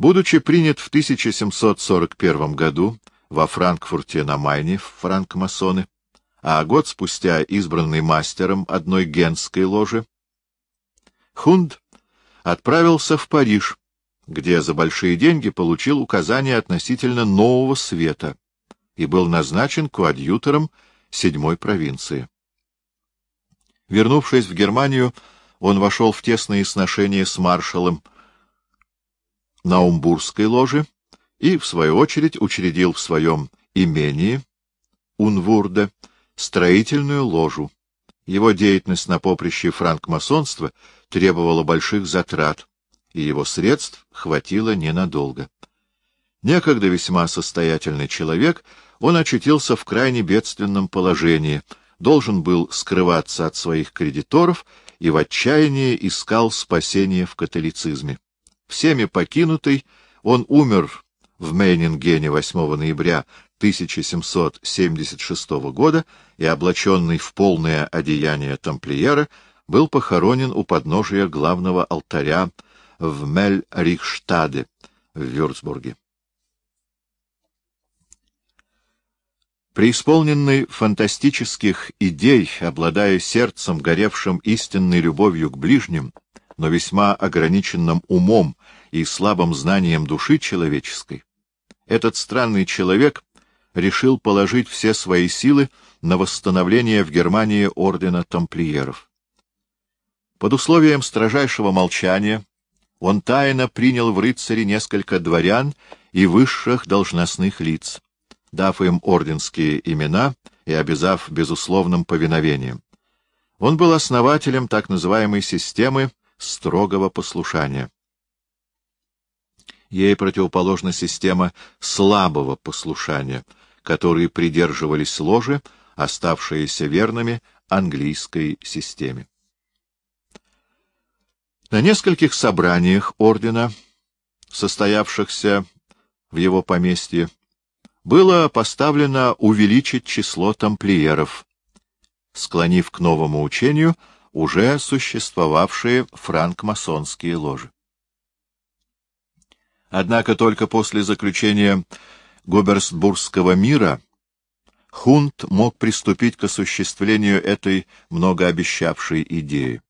Будучи принят в 1741 году во Франкфурте на Майне в франкмасоны, а год спустя избранный мастером одной генской ложи, Хунд отправился в Париж, где за большие деньги получил указания относительно нового света и был назначен коадьютором седьмой провинции. Вернувшись в Германию, он вошел в тесные сношения с маршалом Наумбургской ложи и, в свою очередь, учредил в своем имении Унвурде строительную ложу. Его деятельность на поприще франкмасонства требовала больших затрат, и его средств хватило ненадолго. Некогда весьма состоятельный человек, он очутился в крайне бедственном положении, должен был скрываться от своих кредиторов и в отчаянии искал спасения в католицизме. Всеми покинутый, он умер в Мейнингене 8 ноября 1776 года и, облаченный в полное одеяние тамплиера, был похоронен у подножия главного алтаря в Мель-Рихштаде в Вюрцбурге. Преисполненный фантастических идей, обладая сердцем, горевшим истинной любовью к ближним, но весьма ограниченным умом и слабым знанием души человеческой, этот странный человек решил положить все свои силы на восстановление в Германии ордена тамплиеров. Под условием строжайшего молчания он тайно принял в рыцари несколько дворян и высших должностных лиц, дав им орденские имена и обязав безусловным повиновением. Он был основателем так называемой системы строгого послушания. Ей противоположна система слабого послушания, которые придерживались ложи, оставшиеся верными английской системе. На нескольких собраниях ордена, состоявшихся в его поместье, было поставлено увеличить число тамплиеров, склонив к новому учению уже существовавшие франкмасонские ложи. Однако только после заключения Губерсбургского мира Хунт мог приступить к осуществлению этой многообещавшей идеи.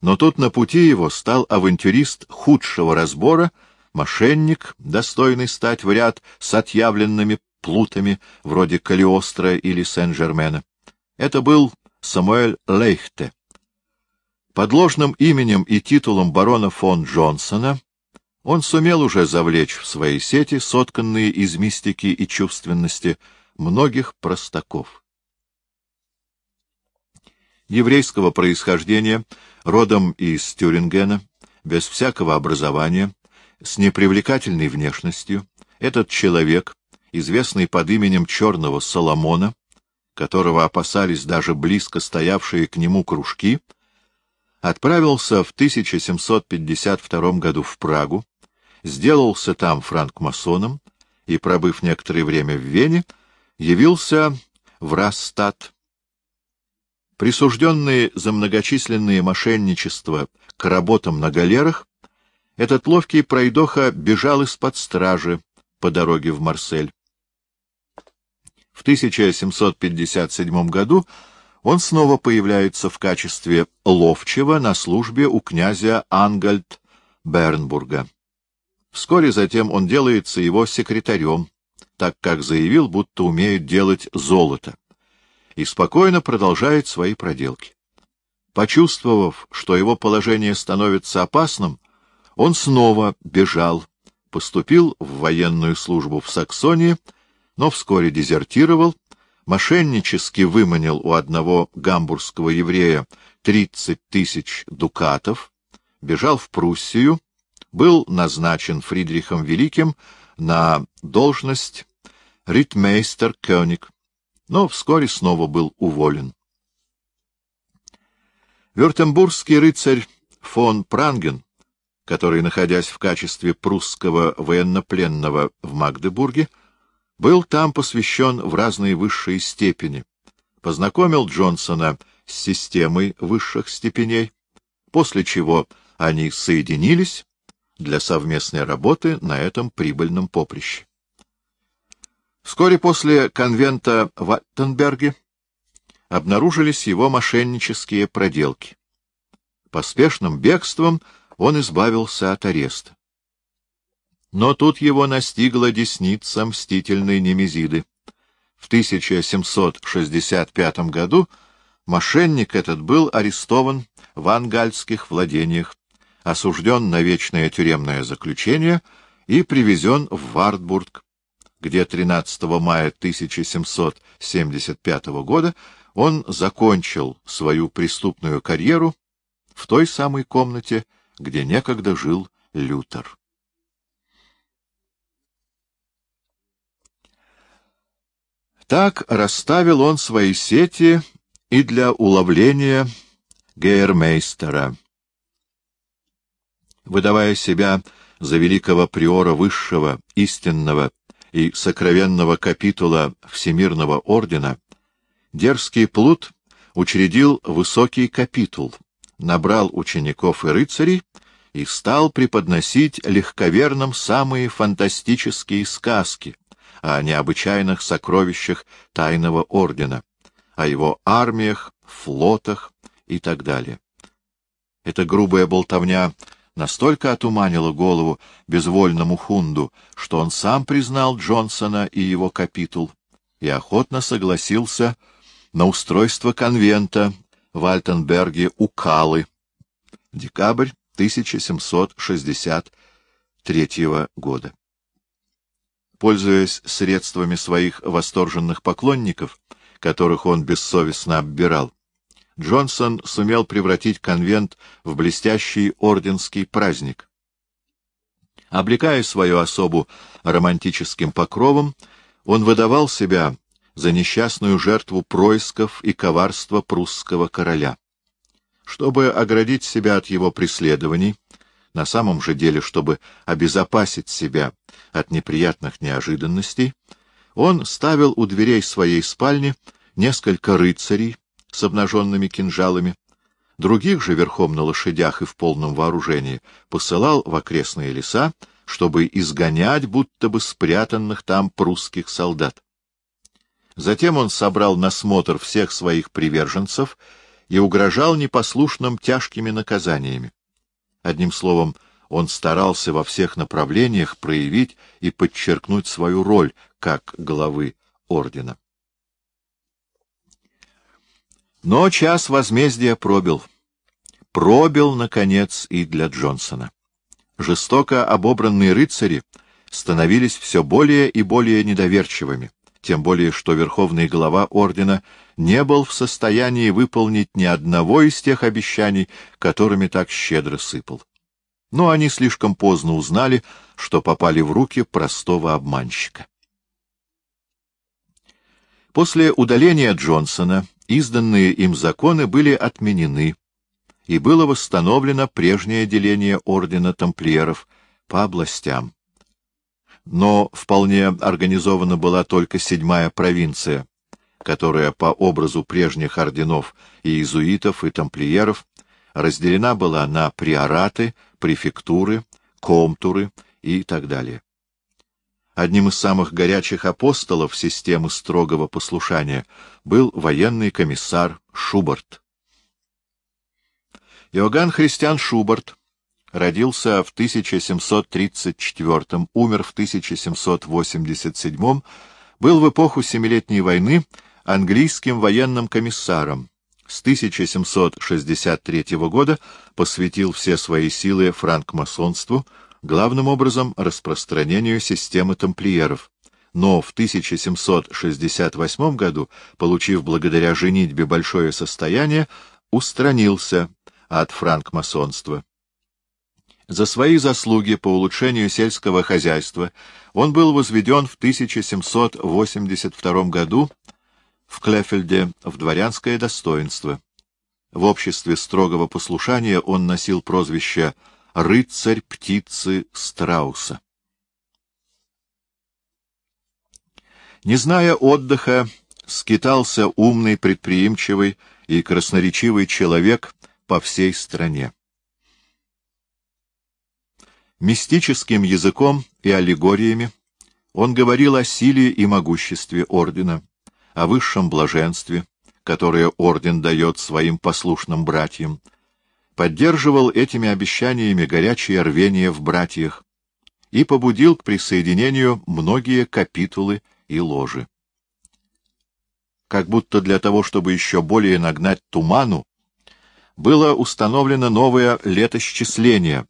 Но тут на пути его стал авантюрист худшего разбора, мошенник, достойный стать в ряд с отъявленными плутами, вроде Калиостро или Сен-Жермена. Это был Самуэль Лейхте. Под ложным именем и титулом барона фон Джонсона он сумел уже завлечь в свои сети, сотканные из мистики и чувственности, многих простаков. Еврейского происхождения — родом из Тюрингена, без всякого образования, с непривлекательной внешностью, этот человек, известный под именем Черного Соломона, которого опасались даже близко стоявшие к нему кружки, отправился в 1752 году в Прагу, сделался там франкмасоном и, пробыв некоторое время в Вене, явился в Расстат Присужденный за многочисленные мошенничества к работам на галерах, этот ловкий пройдоха бежал из-под стражи по дороге в Марсель. В 1757 году он снова появляется в качестве ловчего на службе у князя Ангальд Бернбурга. Вскоре затем он делается его секретарем, так как заявил, будто умеет делать золото и спокойно продолжает свои проделки. Почувствовав, что его положение становится опасным, он снова бежал, поступил в военную службу в Саксонии, но вскоре дезертировал, мошеннически выманил у одного гамбургского еврея 30 тысяч дукатов, бежал в Пруссию, был назначен Фридрихом Великим на должность ритмейстер Кёник, но вскоре снова был уволен. Вюртембургский рыцарь фон Пранген, который, находясь в качестве прусского военнопленного в Магдебурге, был там посвящен в разные высшие степени, познакомил Джонсона с системой высших степеней, после чего они соединились, для совместной работы на этом прибыльном поприще. Вскоре после конвента в Аттенберге обнаружились его мошеннические проделки. Поспешным бегством он избавился от ареста. Но тут его настигла десница мстительной Немезиды. В 1765 году мошенник этот был арестован в ангальских владениях, осужден на вечное тюремное заключение и привезен в Вартбург, где 13 мая 1775 года он закончил свою преступную карьеру в той самой комнате, где некогда жил Лютер. Так расставил он свои сети и для уловления Гейермейстера. Выдавая себя за великого приора высшего, истинного и сокровенного капитула Всемирного ордена, дерзкий плут учредил высокий капитул, набрал учеников и рыцарей и стал преподносить легковерным самые фантастические сказки, о необычайных сокровищах тайного ордена, о его армиях, флотах и так далее. Эта грубая болтовня настолько отуманила голову безвольному хунду, что он сам признал Джонсона и его капитул и охотно согласился на устройство конвента в Альтенберге у Калы. Декабрь 1763 года пользуясь средствами своих восторженных поклонников, которых он бессовестно оббирал, Джонсон сумел превратить конвент в блестящий орденский праздник. Облекая свою особу романтическим покровом, он выдавал себя за несчастную жертву происков и коварства прусского короля. Чтобы оградить себя от его преследований, на самом же деле, чтобы обезопасить себя от неприятных неожиданностей, он ставил у дверей своей спальни несколько рыцарей с обнаженными кинжалами, других же верхом на лошадях и в полном вооружении посылал в окрестные леса, чтобы изгонять будто бы спрятанных там прусских солдат. Затем он собрал на смотр всех своих приверженцев и угрожал непослушным тяжкими наказаниями. Одним словом, он старался во всех направлениях проявить и подчеркнуть свою роль как главы ордена. Но час возмездия пробил. Пробил, наконец, и для Джонсона. Жестоко обобранные рыцари становились все более и более недоверчивыми, тем более что верховный глава ордена не был в состоянии выполнить ни одного из тех обещаний, которыми так щедро сыпал. Но они слишком поздно узнали, что попали в руки простого обманщика. После удаления Джонсона изданные им законы были отменены, и было восстановлено прежнее деление ордена тамплиеров по областям. Но вполне организована была только седьмая провинция, которая по образу прежних орденов и иезуитов, и тамплиеров разделена была на приораты, префектуры, комтуры и так далее. Одним из самых горячих апостолов системы строгого послушания был военный комиссар Шубарт. Иоганн Христиан Шубарт родился в 1734, умер в 1787, был в эпоху Семилетней войны английским военным комиссаром. С 1763 года посвятил все свои силы франкмасонству, главным образом распространению системы тамплиеров. Но в 1768 году, получив благодаря женитьбе большое состояние, устранился от франкмасонства. За свои заслуги по улучшению сельского хозяйства он был возведен в 1782 году в Клефельде в дворянское достоинство. В обществе строгого послушания он носил прозвище «рыцарь птицы страуса». Не зная отдыха, скитался умный, предприимчивый и красноречивый человек по всей стране. Мистическим языком и аллегориями он говорил о силе и могуществе ордена, о высшем блаженстве, которое орден дает своим послушным братьям, поддерживал этими обещаниями горячее рвение в братьях и побудил к присоединению многие капитулы и ложи. Как будто для того, чтобы еще более нагнать туману, было установлено новое летосчисление,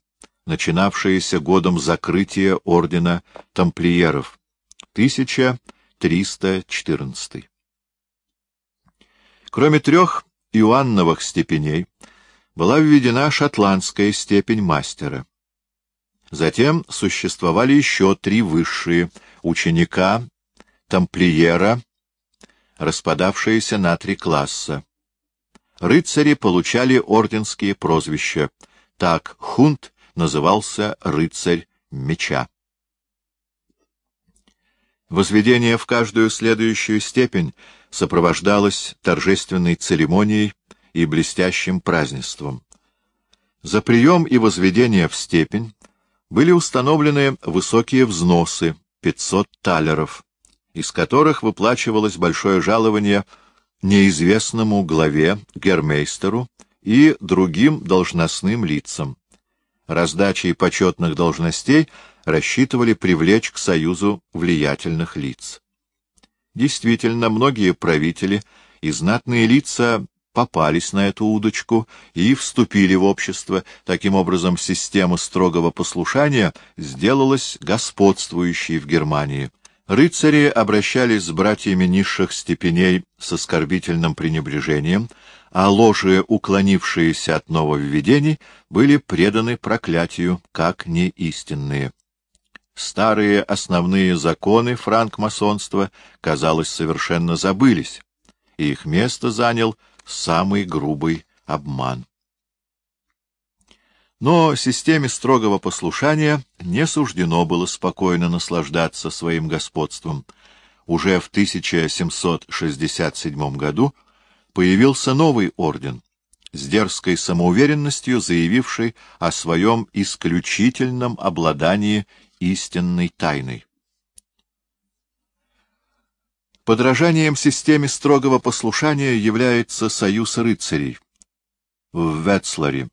начинавшееся годом закрытия ордена тамплиеров, 1314. Кроме трех иоанновых степеней, была введена шотландская степень мастера. Затем существовали еще три высшие — ученика, тамплиера, распадавшиеся на три класса. Рыцари получали орденские прозвища. Так хунт назывался рыцарь меча. Возведение в каждую следующую степень сопровождалось торжественной церемонией и блестящим празднеством. За прием и возведение в степень были установлены высокие взносы — 500 талеров, из которых выплачивалось большое жалование неизвестному главе, гермейстеру и другим должностным лицам. Раздачей почетных должностей рассчитывали привлечь к союзу влиятельных лиц. Действительно, многие правители и знатные лица попались на эту удочку и вступили в общество. Таким образом, система строгого послушания сделалась господствующей в Германии. Рыцари обращались с братьями низших степеней с оскорбительным пренебрежением, а ложи, уклонившиеся от нововведений, были преданы проклятию, как неистинные. Старые основные законы франкмасонства, казалось, совершенно забылись, и их место занял самый грубый обман. Но системе строгого послушания не суждено было спокойно наслаждаться своим господством. Уже в 1767 году появился новый орден, с дерзкой самоуверенностью заявивший о своем исключительном обладании истинной тайной. Подражанием системе строгого послушания является союз рыцарей в Ветслере,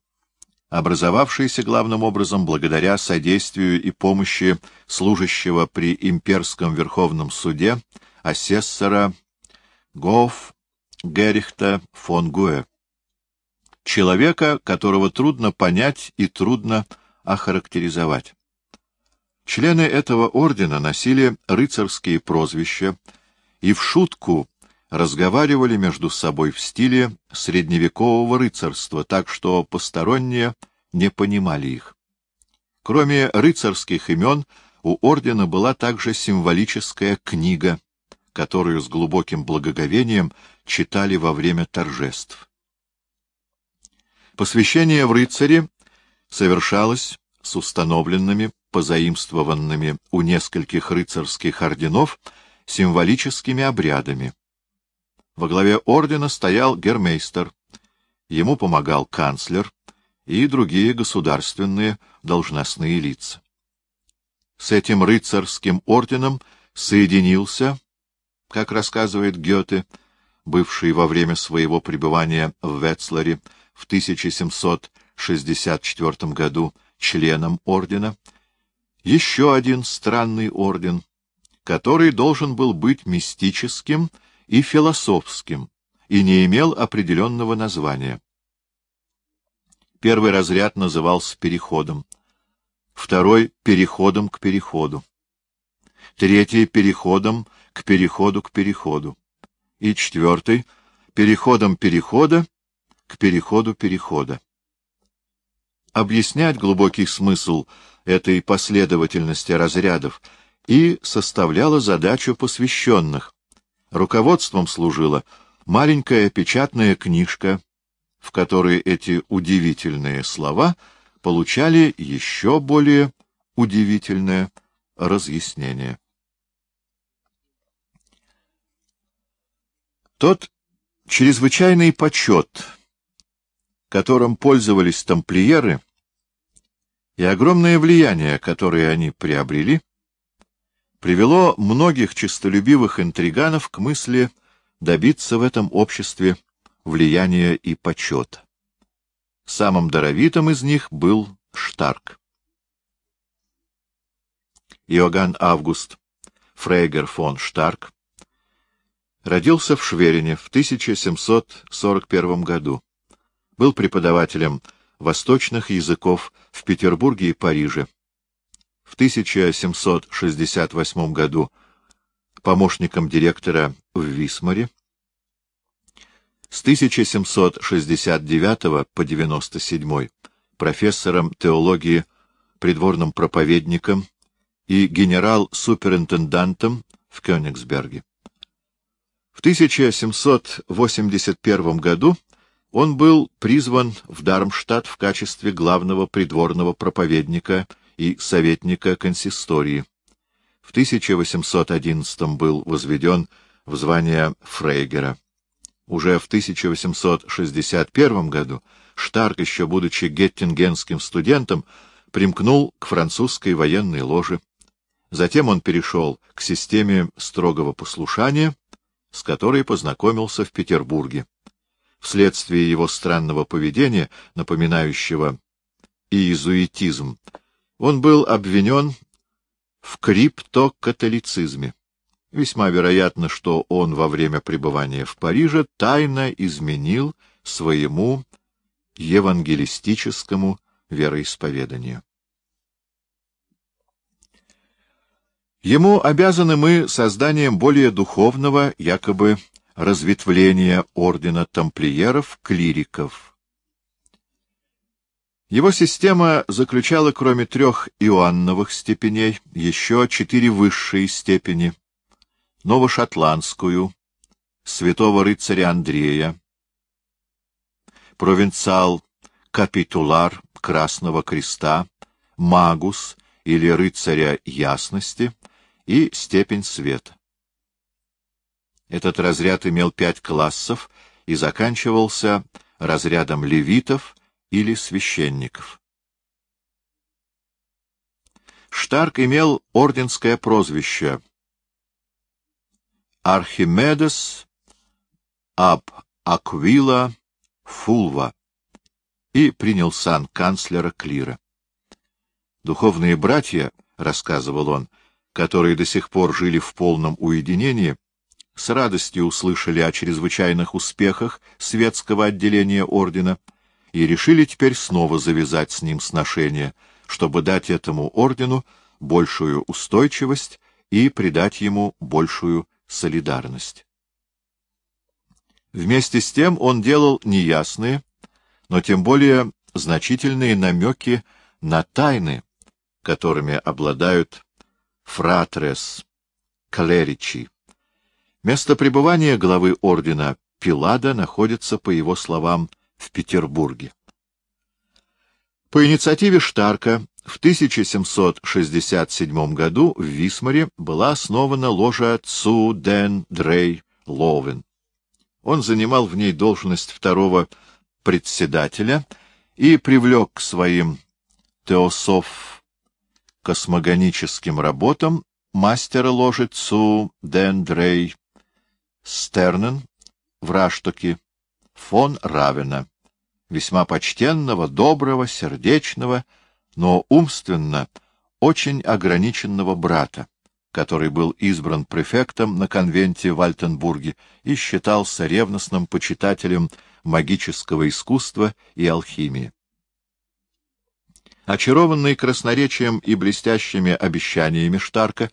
образовавшийся главным образом благодаря содействию и помощи служащего при имперском верховном суде асессора Гоф Герихта фон Гуэ, человека, которого трудно понять и трудно охарактеризовать. Члены этого ордена носили рыцарские прозвища и в шутку разговаривали между собой в стиле средневекового рыцарства, так что посторонние не понимали их. Кроме рыцарских имен, у ордена была также символическая книга, которую с глубоким благоговением читали во время торжеств. Посвящение в рыцари совершалось с установленными, позаимствованными у нескольких рыцарских орденов, символическими обрядами. Во главе ордена стоял гермейстер, ему помогал канцлер и другие государственные должностные лица. С этим рыцарским орденом соединился, как рассказывает Гёте, бывший во время своего пребывания в Ветслере в 1764 году членом ордена, еще один странный орден — который должен был быть мистическим и философским и не имел определенного названия. Первый разряд назывался переходом, второй — переходом к переходу, третий — переходом к переходу к переходу, и четвертый — переходом перехода к переходу перехода. Объяснять глубокий смысл этой последовательности разрядов — и составляла задачу посвященных. Руководством служила маленькая печатная книжка, в которой эти удивительные слова получали еще более удивительное разъяснение. Тот чрезвычайный почет, которым пользовались тамплиеры, И огромное влияние, которое они приобрели, привело многих честолюбивых интриганов к мысли добиться в этом обществе влияния и почета. Самым даровитым из них был Штарк. Иоганн Август Фрейгер фон Штарк родился в Шверине в 1741 году. Был преподавателем восточных языков в Петербурге и Париже. В 1768 году помощником директора в Висмаре. С 1769 по 97 профессором теологии, придворным проповедником и генерал-суперинтендантом в Кёнигсберге. В 1781 году он был призван в Дармштадт в качестве главного придворного проповедника и советника консистории. В 1811 был возведен в звание фрейгера. Уже в 1861 году Штарк, еще будучи геттингенским студентом, примкнул к французской военной ложе. Затем он перешел к системе строгого послушания, с которой познакомился в Петербурге. Вследствие его странного поведения, напоминающего иезуитизм, он был обвинен в криптокатолицизме. Весьма вероятно, что он во время пребывания в Париже тайно изменил своему евангелистическому вероисповеданию. Ему обязаны мы созданием более духовного, якобы, разветвления ордена тамплиеров-клириков. Его система заключала, кроме трех иоанновых степеней, еще четыре высшие степени — новошотландскую, святого рыцаря Андрея, провинциал-капитулар Красного Креста, магус или рыцаря ясности — и степень света. Этот разряд имел пять классов и заканчивался разрядом левитов или священников. Штарк имел орденское прозвище Архимедес аб Аквила Фулва и принял сан канцлера Клира. Духовные братья, — рассказывал он, — которые до сих пор жили в полном уединении, с радостью услышали о чрезвычайных успехах светского отделения ордена и решили теперь снова завязать с ним сношение, чтобы дать этому ордену большую устойчивость и придать ему большую солидарность. Вместе с тем он делал неясные, но тем более значительные намеки на тайны, которыми обладают фратрес, клеричи. Место пребывания главы ордена Пилада находится, по его словам, в Петербурге. По инициативе Штарка в 1767 году в Висмаре была основана ложа Цу Ден Дрей Ловен. Он занимал в ней должность второго председателя и привлек к своим теософ космогоническим работам мастера ложи Цу Дендрей Стернен в Раштоке фон Равена, весьма почтенного, доброго, сердечного, но умственно очень ограниченного брата, который был избран префектом на конвенте в Альтенбурге и считался ревностным почитателем магического искусства и алхимии. Очарованный красноречием и блестящими обещаниями Штарка,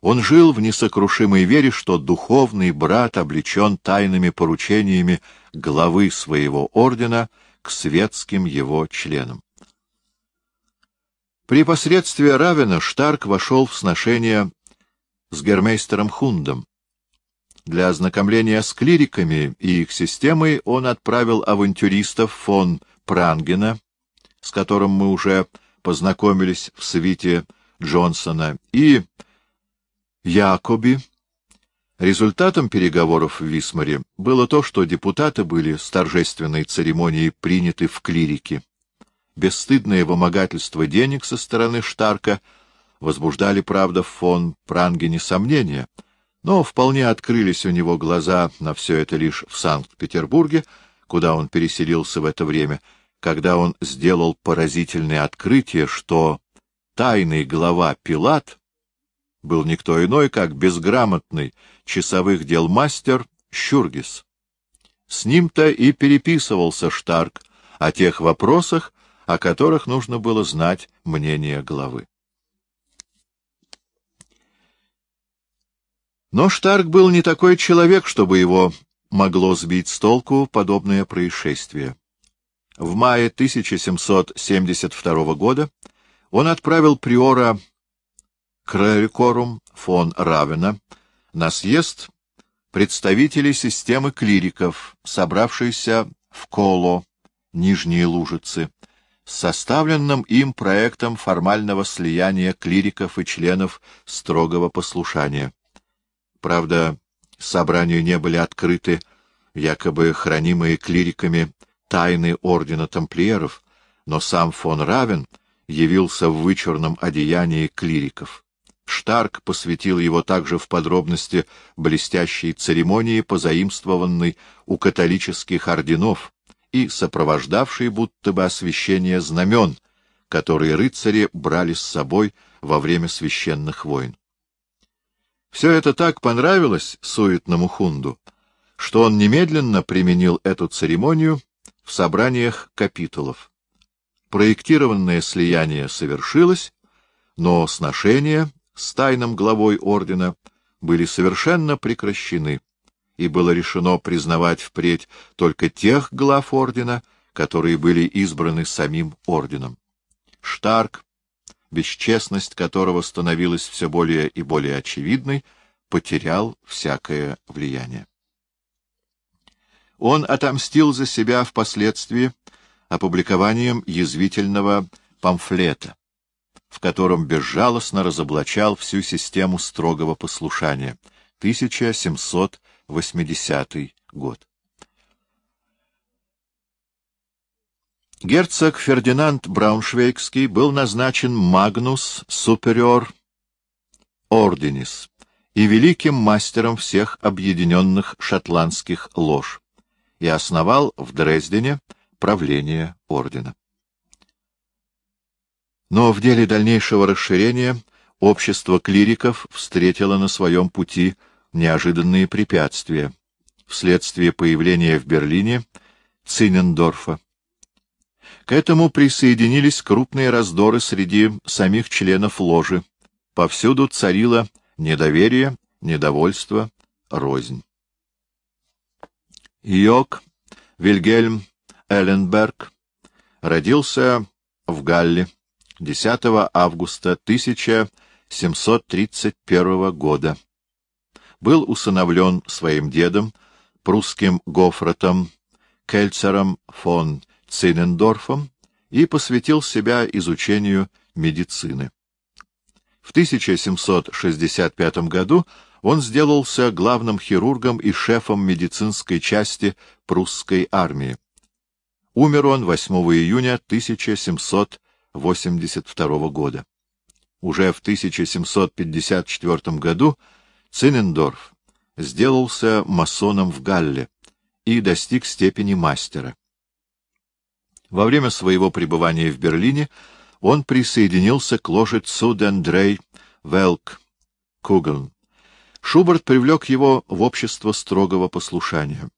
он жил в несокрушимой вере, что духовный брат облечен тайными поручениями главы своего ордена к светским его членам. При посредстве Равена Штарк вошел в сношение с гермейстером Хундом. Для ознакомления с клириками и их системой он отправил авантюристов фон Прангена с которым мы уже познакомились в свите Джонсона, и Якоби. Результатом переговоров в Висмаре было то, что депутаты были с торжественной церемонией приняты в клирике. бесстыдное вымогательство денег со стороны Штарка возбуждали, правда, в фон Прангене сомнения, но вполне открылись у него глаза на все это лишь в Санкт-Петербурге, куда он переселился в это время, когда он сделал поразительное открытие, что тайный глава Пилат был никто иной, как безграмотный часовых дел мастер Щургис. С ним-то и переписывался Штарк о тех вопросах, о которых нужно было знать мнение главы. Но Штарк был не такой человек, чтобы его могло сбить с толку подобное происшествие. В мае 1772 года он отправил приора Крелькорум фон Равена на съезд представителей системы клириков, собравшейся в Коло, Нижние Лужицы, с составленным им проектом формального слияния клириков и членов строгого послушания. Правда, собранию не были открыты якобы хранимые клириками тайны ордена тамплиеров, но сам фон Равен явился в вычурном одеянии клириков. Штарк посвятил его также в подробности блестящей церемонии, позаимствованной у католических орденов и сопровождавшей будто бы освящение знамен, которые рыцари брали с собой во время священных войн. Все это так понравилось суетному хунду, что он немедленно применил эту церемонию в собраниях капитулов. Проектированное слияние совершилось, но сношения с тайным главой ордена были совершенно прекращены, и было решено признавать впредь только тех глав ордена, которые были избраны самим орденом. Штарк, бесчестность которого становилась все более и более очевидной, потерял всякое влияние. Он отомстил за себя впоследствии опубликованием язвительного памфлета, в котором безжалостно разоблачал всю систему строгого послушания. 1780 год. Герцог Фердинанд Брауншвейгский был назначен Магнус Супериор Орденис и великим мастером всех объединенных шотландских лож и основал в Дрездене правление ордена. Но в деле дальнейшего расширения общество клириков встретило на своем пути неожиданные препятствия вследствие появления в Берлине Цинендорфа. К этому присоединились крупные раздоры среди самих членов ложи. Повсюду царило недоверие, недовольство, рознь. Йок Вильгельм Элленберг родился в Галле 10 августа 1731 года. Был усыновлен своим дедом, прусским Гофратом Кельцером фон Цинендорфом и посвятил себя изучению медицины. В 1765 году он сделался главным хирургом и шефом медицинской части прусской армии. Умер он 8 июня 1782 года. Уже в 1754 году Цинендорф сделался масоном в Галле и достиг степени мастера. Во время своего пребывания в Берлине он присоединился к ложе Цудендрей Велк Кугелн, Шуберт привлек его в общество строгого послушания.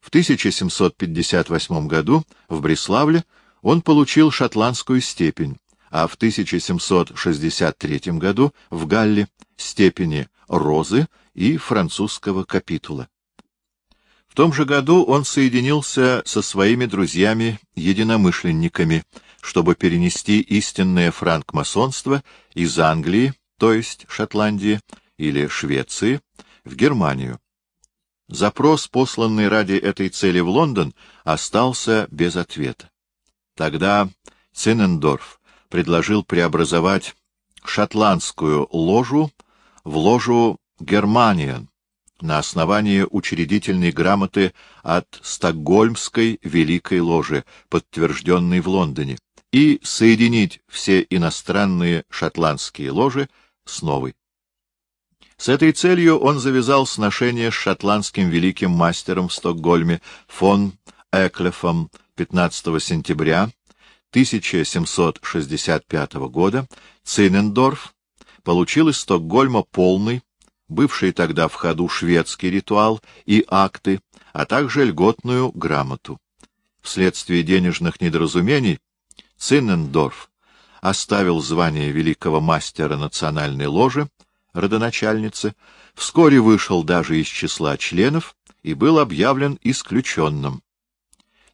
В 1758 году в Бреславле он получил шотландскую степень, а в 1763 году в Галле степени розы и французского капитула. В том же году он соединился со своими друзьями-единомышленниками, чтобы перенести истинное франкмасонство из Англии, то есть Шотландии, или Швеции в Германию. Запрос, посланный ради этой цели в Лондон, остался без ответа. Тогда Цинендорф предложил преобразовать шотландскую ложу в ложу Германиан на основании учредительной грамоты от Стокгольмской Великой Ложи, подтвержденной в Лондоне, и соединить все иностранные шотландские ложи с новой. С этой целью он завязал сношение с шотландским великим мастером в Стокгольме фон Эклефом 15 сентября 1765 года Циннендорф получил из Стокгольма полный, бывший тогда в ходу шведский ритуал и акты, а также льготную грамоту. Вследствие денежных недоразумений Циннендорф оставил звание великого мастера национальной ложи, родоначальницы, вскоре вышел даже из числа членов и был объявлен исключенным.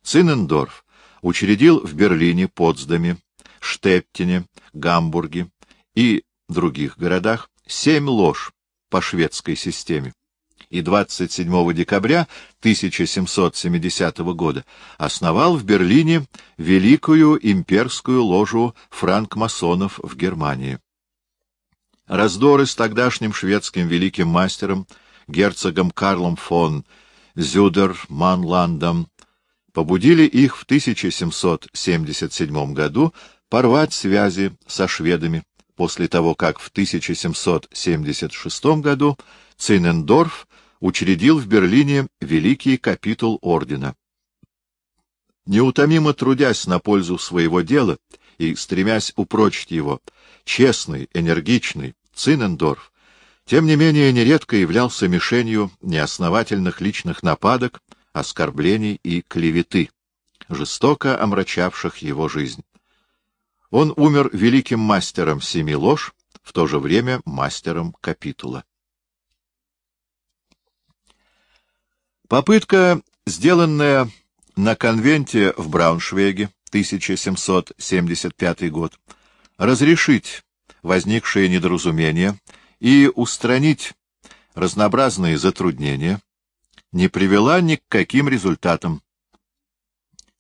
Циннендорф учредил в Берлине, Потсдаме, Штеттине, Гамбурге и других городах семь лож по шведской системе и 27 декабря 1770 года основал в Берлине Великую имперскую ложу франкмасонов в Германии. Раздоры с тогдашним шведским великим мастером, герцогом Карлом фон Зюдер-Манландом, побудили их в 1777 году порвать связи со шведами, после того, как в 1776 году Цинендорф учредил в Берлине великий капитул ордена. Неутомимо трудясь на пользу своего дела и стремясь упрочить его, честный, энергичный Цинендорф, тем не менее нередко являлся мишенью неосновательных личных нападок, оскорблений и клеветы, жестоко омрачавших его жизнь. Он умер великим мастером семи лож, в то же время мастером капитула. Попытка, сделанная на конвенте в Брауншвейге, 1775 год, разрешить возникшие недоразумения и устранить разнообразные затруднения, не привела ни к каким результатам.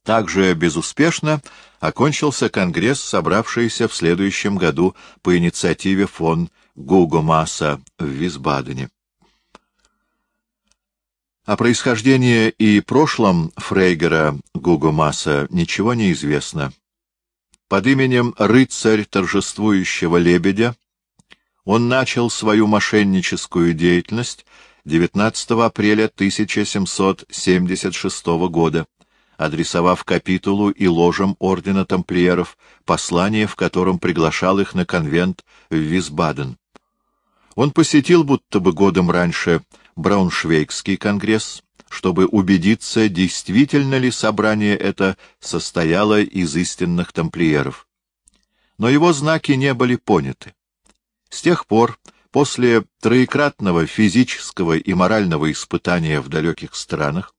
Также безуспешно окончился конгресс, собравшийся в следующем году по инициативе фон Гугомаса в Висбадене. О происхождении и прошлом Фрейгера Гуго Масса ничего не известно. Под именем «Рыцарь торжествующего лебедя» он начал свою мошенническую деятельность 19 апреля 1776 года, адресовав капитулу и ложам ордена тамплиеров послание, в котором приглашал их на конвент в Висбаден. Он посетил будто бы годом раньше Брауншвейгский конгресс, чтобы убедиться, действительно ли собрание это состояло из истинных тамплиеров. Но его знаки не были поняты. С тех пор, после троекратного физического и морального испытания в далеких странах,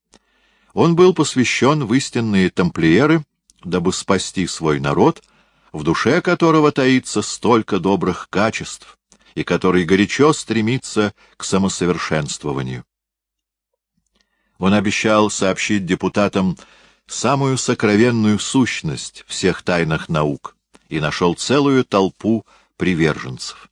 он был посвящен в истинные тамплиеры, дабы спасти свой народ, в душе которого таится столько добрых качеств, и который горячо стремится к самосовершенствованию. Он обещал сообщить депутатам самую сокровенную сущность всех тайных наук и нашел целую толпу приверженцев.